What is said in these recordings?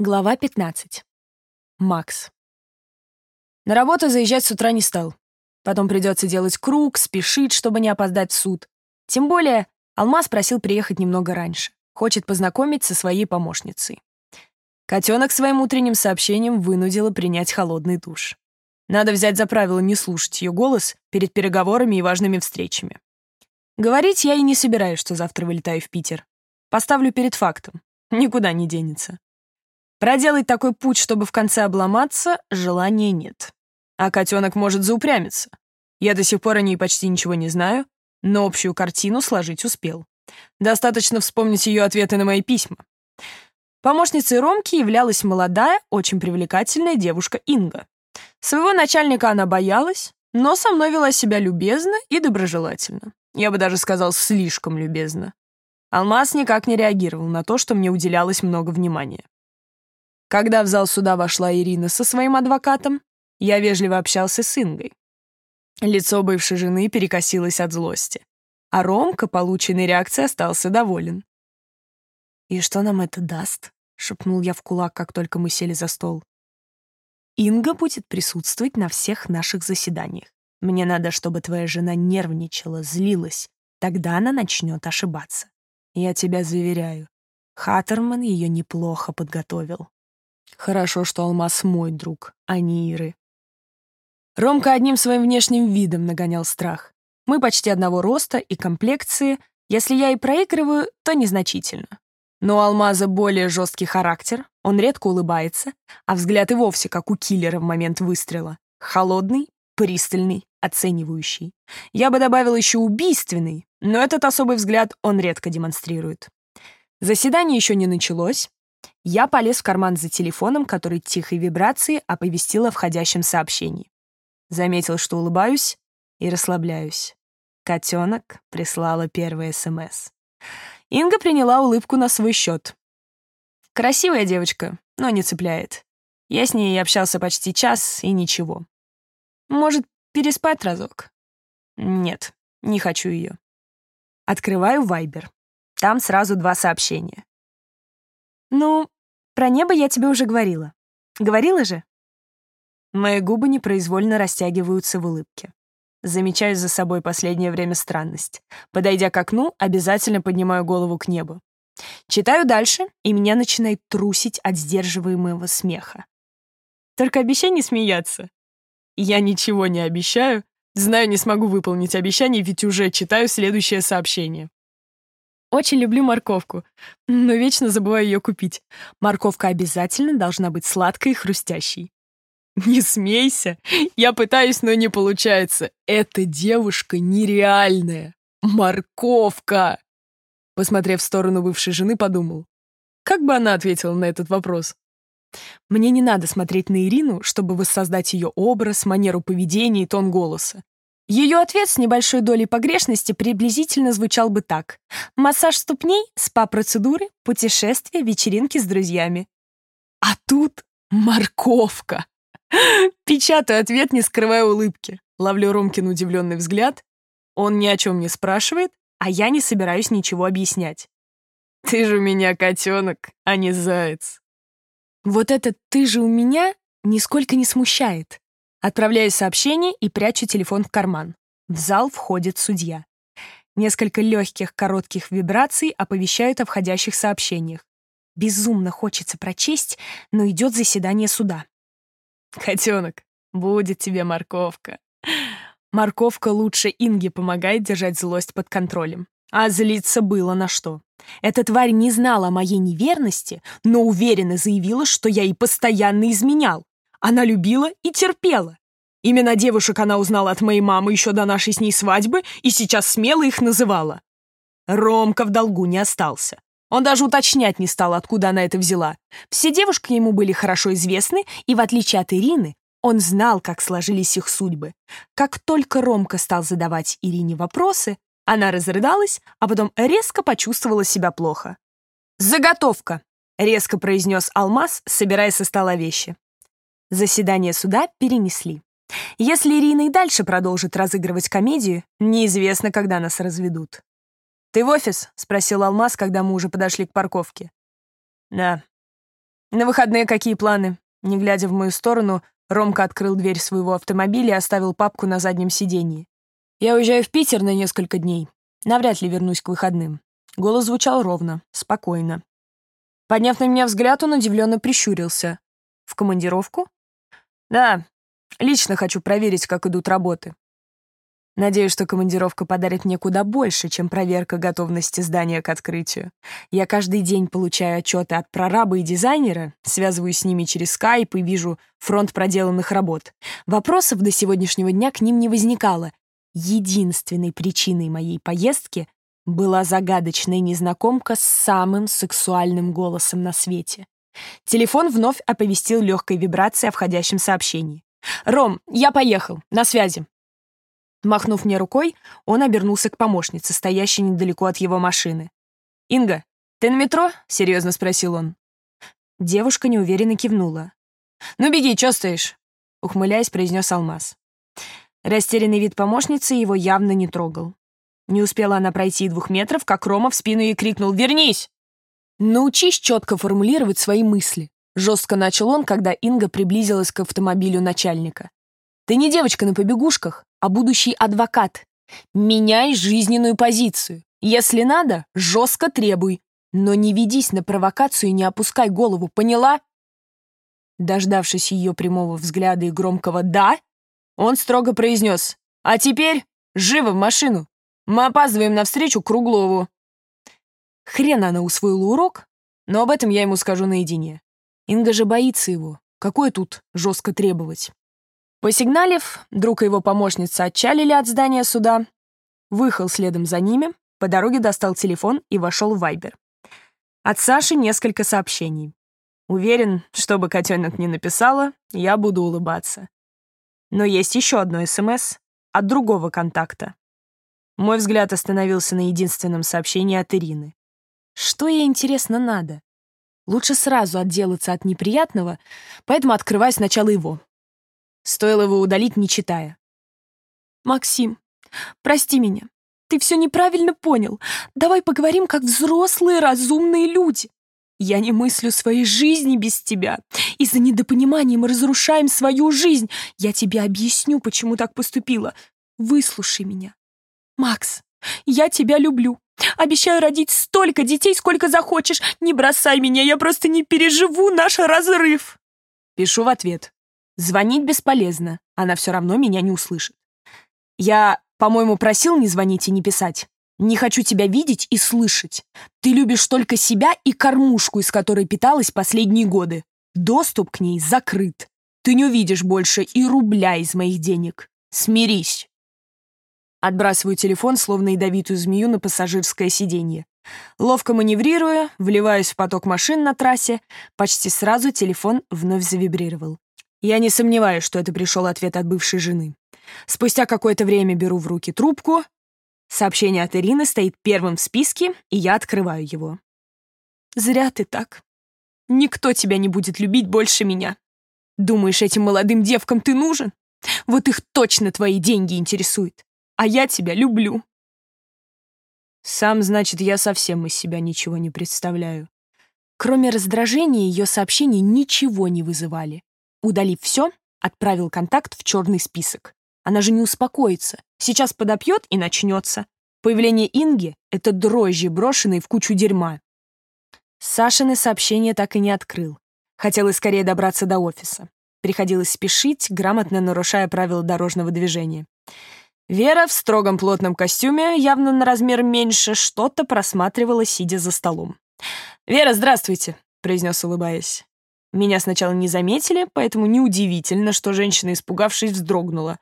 Глава 15. Макс. На работу заезжать с утра не стал. Потом придется делать круг, спешить, чтобы не опоздать в суд. Тем более Алмаз просил приехать немного раньше. Хочет познакомить со своей помощницей. Котенок своим утренним сообщением вынудила принять холодный душ. Надо взять за правило не слушать ее голос перед переговорами и важными встречами. Говорить я и не собираюсь, что завтра вылетаю в Питер. Поставлю перед фактом. Никуда не денется. Проделать такой путь, чтобы в конце обломаться, желания нет. А котенок может заупрямиться. Я до сих пор о ней почти ничего не знаю, но общую картину сложить успел. Достаточно вспомнить ее ответы на мои письма. Помощницей Ромки являлась молодая, очень привлекательная девушка Инга. Своего начальника она боялась, но со мной вела себя любезно и доброжелательно. Я бы даже сказал, слишком любезно. Алмаз никак не реагировал на то, что мне уделялось много внимания. Когда в зал суда вошла Ирина со своим адвокатом, я вежливо общался с Ингой. Лицо бывшей жены перекосилось от злости, а Ромка полученной реакцией остался доволен. «И что нам это даст?» — шепнул я в кулак, как только мы сели за стол. «Инга будет присутствовать на всех наших заседаниях. Мне надо, чтобы твоя жена нервничала, злилась. Тогда она начнет ошибаться. Я тебя заверяю, Хаттерман ее неплохо подготовил. Хорошо, что Алмаз мой друг, а не Иры. Ромка одним своим внешним видом нагонял страх. Мы почти одного роста и комплекции. Если я и проигрываю, то незначительно. Но у Алмаза более жесткий характер, он редко улыбается, а взгляд и вовсе как у киллера в момент выстрела. Холодный, пристальный, оценивающий. Я бы добавил еще убийственный, но этот особый взгляд он редко демонстрирует. Заседание еще не началось, я полез в карман за телефоном, который тихой вибрацией оповестил о входящем сообщении. Заметил, что улыбаюсь и расслабляюсь. Котенок прислала первый СМС. Инга приняла улыбку на свой счет. Красивая девочка, но не цепляет. Я с ней общался почти час, и ничего. Может, переспать разок? Нет, не хочу ее. Открываю Вайбер. Там сразу два сообщения. «Ну, про небо я тебе уже говорила. Говорила же?» Мои губы непроизвольно растягиваются в улыбке. Замечаю за собой последнее время странность. Подойдя к окну, обязательно поднимаю голову к небу. Читаю дальше, и меня начинает трусить от сдерживаемого смеха. Только обещай не смеяться. Я ничего не обещаю. Знаю, не смогу выполнить обещание, ведь уже читаю следующее сообщение. Очень люблю морковку, но вечно забываю ее купить. Морковка обязательно должна быть сладкой и хрустящей. Не смейся, я пытаюсь, но не получается. Эта девушка нереальная. Морковка. Посмотрев в сторону бывшей жены, подумал. Как бы она ответила на этот вопрос? Мне не надо смотреть на Ирину, чтобы воссоздать ее образ, манеру поведения и тон голоса. Ее ответ с небольшой долей погрешности приблизительно звучал бы так. Массаж ступней, спа-процедуры, путешествия, вечеринки с друзьями. А тут морковка. Печатаю ответ, не скрывая улыбки. Ловлю Ромкин удивленный взгляд. Он ни о чем не спрашивает, а я не собираюсь ничего объяснять. Ты же у меня котенок, а не заяц. Вот это «ты же у меня» нисколько не смущает. Отправляю сообщение и прячу телефон в карман. В зал входит судья. Несколько легких коротких вибраций оповещают о входящих сообщениях. Безумно хочется прочесть, но идет заседание суда. «Котенок, будет тебе морковка». Морковка лучше Инги помогает держать злость под контролем. А злиться было на что. Эта тварь не знала о моей неверности, но уверенно заявила, что я ей постоянно изменял. Она любила и терпела. Имена девушек она узнала от моей мамы еще до нашей с ней свадьбы и сейчас смело их называла. Ромка в долгу не остался. Он даже уточнять не стал, откуда она это взяла. Все девушки ему были хорошо известны, и в отличие от Ирины, он знал, как сложились их судьбы. Как только Ромка стал задавать Ирине вопросы, она разрыдалась, а потом резко почувствовала себя плохо. «Заготовка!» — резко произнес Алмаз, собирая со стола вещи. Заседание суда перенесли. Если Ирина и дальше продолжит разыгрывать комедию, неизвестно, когда нас разведут. «Ты в офис?» — спросил Алмаз, когда мы уже подошли к парковке. «Да». На выходные какие планы?» Не глядя в мою сторону, Ромка открыл дверь своего автомобиля и оставил папку на заднем сиденье. «Я уезжаю в Питер на несколько дней. Навряд ли вернусь к выходным». Голос звучал ровно, спокойно. Подняв на меня взгляд, он удивленно прищурился. «В командировку?» «Да, лично хочу проверить, как идут работы. Надеюсь, что командировка подарит мне куда больше, чем проверка готовности здания к открытию. Я каждый день получаю отчеты от прораба и дизайнера, связываюсь с ними через скайп и вижу фронт проделанных работ. Вопросов до сегодняшнего дня к ним не возникало. Единственной причиной моей поездки была загадочная незнакомка с самым сексуальным голосом на свете. Телефон вновь оповестил легкой вибрацией о входящем сообщении. «Ром, я поехал. На связи». Махнув мне рукой, он обернулся к помощнице, стоящей недалеко от его машины. «Инга, ты на метро?» — серьезно спросил он. Девушка неуверенно кивнула. «Ну беги, чё стоишь?» — ухмыляясь, произнес Алмаз. Растерянный вид помощницы его явно не трогал. Не успела она пройти двух метров, как Рома в спину ей крикнул «Вернись!» «Научись четко формулировать свои мысли», — жестко начал он, когда Инга приблизилась к автомобилю начальника. «Ты не девочка на побегушках, а будущий адвокат. Меняй жизненную позицию. Если надо, жестко требуй. Но не ведись на провокацию и не опускай голову, поняла?» Дождавшись ее прямого взгляда и громкого «да», он строго произнес «А теперь живо в машину! Мы опаздываем на встречу Круглову!» Хрен она усвоила урок, но об этом я ему скажу наедине. Инга же боится его. Какое тут жестко требовать? Посигналив, друг и его помощница отчалили от здания суда. Выехал следом за ними, по дороге достал телефон и вошел в Вайбер. От Саши несколько сообщений. Уверен, что бы котенок не написала, я буду улыбаться. Но есть еще одно СМС от другого контакта. Мой взгляд остановился на единственном сообщении от Ирины. Что ей, интересно, надо? Лучше сразу отделаться от неприятного, поэтому открываю сначала его. Стоило его удалить, не читая. «Максим, прости меня. Ты все неправильно понял. Давай поговорим, как взрослые разумные люди. Я не мыслю своей жизни без тебя. Из-за недопонимания мы разрушаем свою жизнь. Я тебе объясню, почему так поступила. Выслушай меня. Макс, я тебя люблю. Обещаю родить столько детей, сколько захочешь. Не бросай меня, я просто не переживу наш разрыв. Пишу в ответ. Звонить бесполезно, она все равно меня не услышит. Я, по-моему, просил не звонить и не писать. Не хочу тебя видеть и слышать. Ты любишь только себя и кормушку, из которой питалась последние годы. Доступ к ней закрыт. Ты не увидишь больше и рубля из моих денег. Смирись. Отбрасываю телефон, словно ядовитую змею на пассажирское сиденье. Ловко маневрируя, вливаюсь в поток машин на трассе, почти сразу телефон вновь завибрировал. Я не сомневаюсь, что это пришел ответ от бывшей жены. Спустя какое-то время беру в руки трубку. Сообщение от Ирины стоит первым в списке, и я открываю его. «Зря ты так. Никто тебя не будет любить больше меня. Думаешь, этим молодым девкам ты нужен? Вот их точно твои деньги интересуют. А я тебя люблю». Сам, значит, я совсем из себя ничего не представляю. Кроме раздражения, ее сообщения ничего не вызывали. Удалив все, отправил контакт в черный список. Она же не успокоится. Сейчас подопьет и начнется. Появление Инги — это дрожжи, брошенные в кучу дерьма. Сашины сообщение так и не открыл. Хотелось скорее добраться до офиса. Приходилось спешить, грамотно нарушая правила дорожного движения. Вера в строгом плотном костюме, явно на размер меньше, что-то просматривала, сидя за столом. «Вера, здравствуйте», — произнес, улыбаясь. Меня сначала не заметили, поэтому неудивительно, что женщина, испугавшись, вздрогнула.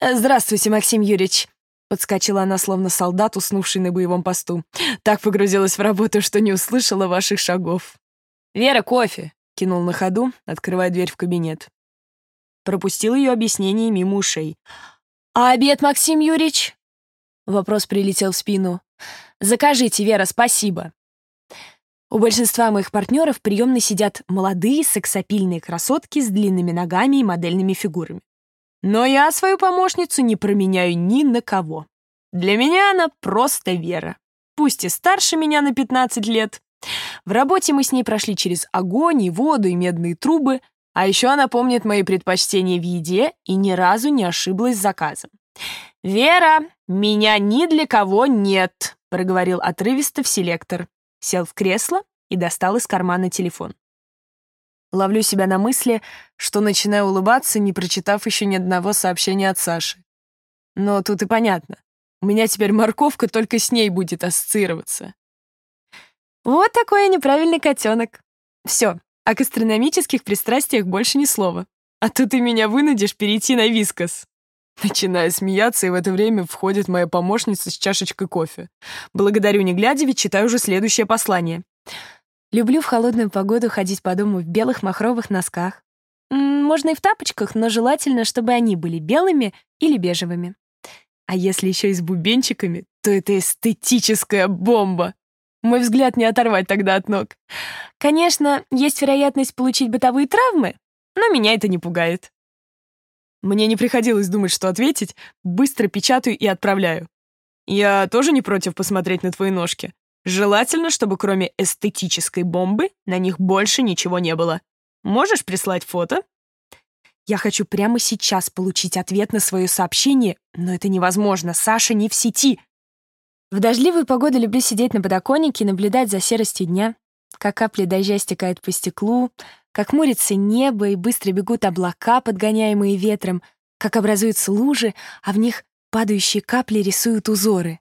«Э, «Здравствуйте, Максим Юрьевич!» Подскочила она, словно солдат, уснувший на боевом посту. Так погрузилась в работу, что не услышала ваших шагов. «Вера, кофе!» — кинул на ходу, открывая дверь в кабинет. Пропустил ее объяснение мимо ушей. «А обед, Максим Юрьевич?» Вопрос прилетел в спину. «Закажите, Вера, спасибо». У большинства моих партнеров в приемной сидят молодые сексапильные красотки с длинными ногами и модельными фигурами. Но я свою помощницу не променяю ни на кого. Для меня она просто Вера. Пусть и старше меня на 15 лет, В работе мы с ней прошли через огонь и воду и медные трубы, а еще она помнит мои предпочтения в еде и ни разу не ошиблась с заказом. «Вера, меня ни для кого нет», — проговорил отрывисто в селектор. Сел в кресло и достал из кармана телефон. Ловлю себя на мысли, что начинаю улыбаться, не прочитав еще ни одного сообщения от Саши. Но тут и понятно. У меня теперь морковка только с ней будет ассоциироваться. Вот такой я неправильный котенок. Все, о гастрономических пристрастиях больше ни слова. А то ты меня вынудишь перейти на вискос. Начинаю смеяться, и в это время входит моя помощница с чашечкой кофе. Благодарю не глядя, ведь читаю уже следующее послание. Люблю в холодную погоду ходить по дому в белых махровых носках. Можно и в тапочках, но желательно, чтобы они были белыми или бежевыми. А если еще и с бубенчиками, то это эстетическая бомба. Мой взгляд не оторвать тогда от ног. Конечно, есть вероятность получить бытовые травмы, но меня это не пугает. Мне не приходилось думать, что ответить, быстро печатаю и отправляю. Я тоже не против посмотреть на твои ножки. Желательно, чтобы кроме эстетической бомбы на них больше ничего не было. Можешь прислать фото? Я хочу прямо сейчас получить ответ на свое сообщение, но это невозможно, Саша не в сети. В дождливую погоду люблю сидеть на подоконнике и наблюдать за серостью дня, как капли дождя стекают по стеклу, как мурится небо и быстро бегут облака, подгоняемые ветром, как образуются лужи, а в них падающие капли рисуют узоры.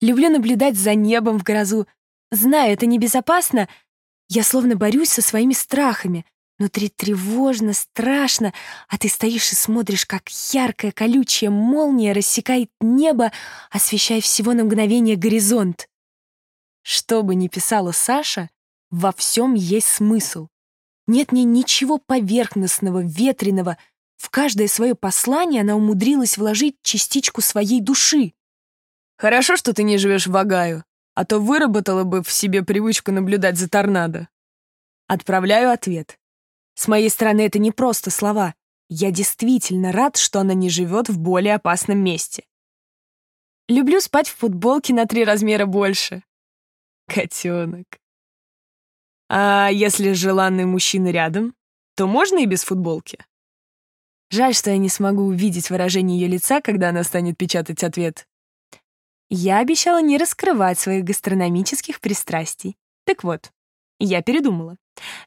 Люблю наблюдать за небом в грозу. Знаю, это небезопасно. Я словно борюсь со своими страхами, Внутри тревожно, страшно, а ты стоишь и смотришь, как яркая колючая молния рассекает небо, освещая всего на мгновение горизонт. Что бы ни писала Саша, во всем есть смысл. Нет ни ничего поверхностного, ветреного. В каждое свое послание она умудрилась вложить частичку своей души. Хорошо, что ты не живешь в Агаю, а то выработала бы в себе привычку наблюдать за торнадо. Отправляю ответ. С моей стороны это не просто слова. Я действительно рад, что она не живет в более опасном месте. Люблю спать в футболке на три размера больше. Котенок. А если желанный мужчина рядом, то можно и без футболки? Жаль, что я не смогу увидеть выражение ее лица, когда она станет печатать ответ. Я обещала не раскрывать своих гастрономических пристрастий. Так вот, я передумала.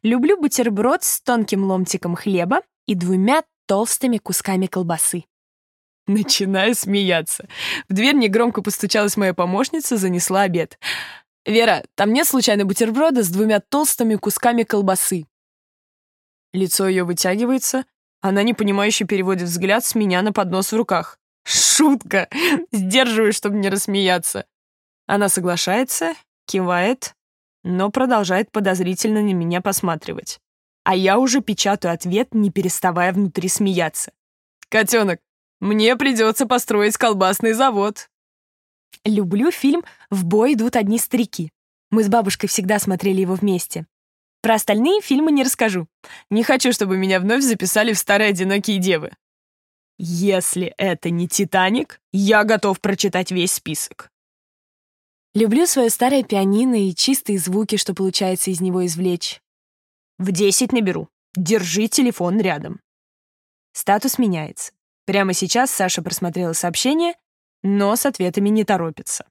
Люблю бутерброд с тонким ломтиком хлеба и двумя толстыми кусками колбасы. Начинаю смеяться. В дверь негромко постучалась моя помощница, занесла обед. «Вера, там нет случайно бутерброда с двумя толстыми кусками колбасы?» Лицо ее вытягивается, она непонимающе переводит взгляд с меня на поднос в руках. «Шутка!» Сдерживаю, чтобы не рассмеяться. Она соглашается, кивает, но продолжает подозрительно на меня посматривать. А я уже печатаю ответ, не переставая внутри смеяться. «Котенок, мне придется построить колбасный завод». Люблю фильм «В бой идут одни старики». Мы с бабушкой всегда смотрели его вместе. Про остальные фильмы не расскажу. Не хочу, чтобы меня вновь записали в старые одинокие девы. Если это не «Титаник», я готов прочитать весь список. Люблю свое старое пианино и чистые звуки, что получается из него извлечь. В десять наберу. Держи телефон рядом. Статус меняется. Прямо сейчас Саша просмотрела сообщение, но с ответами не торопится.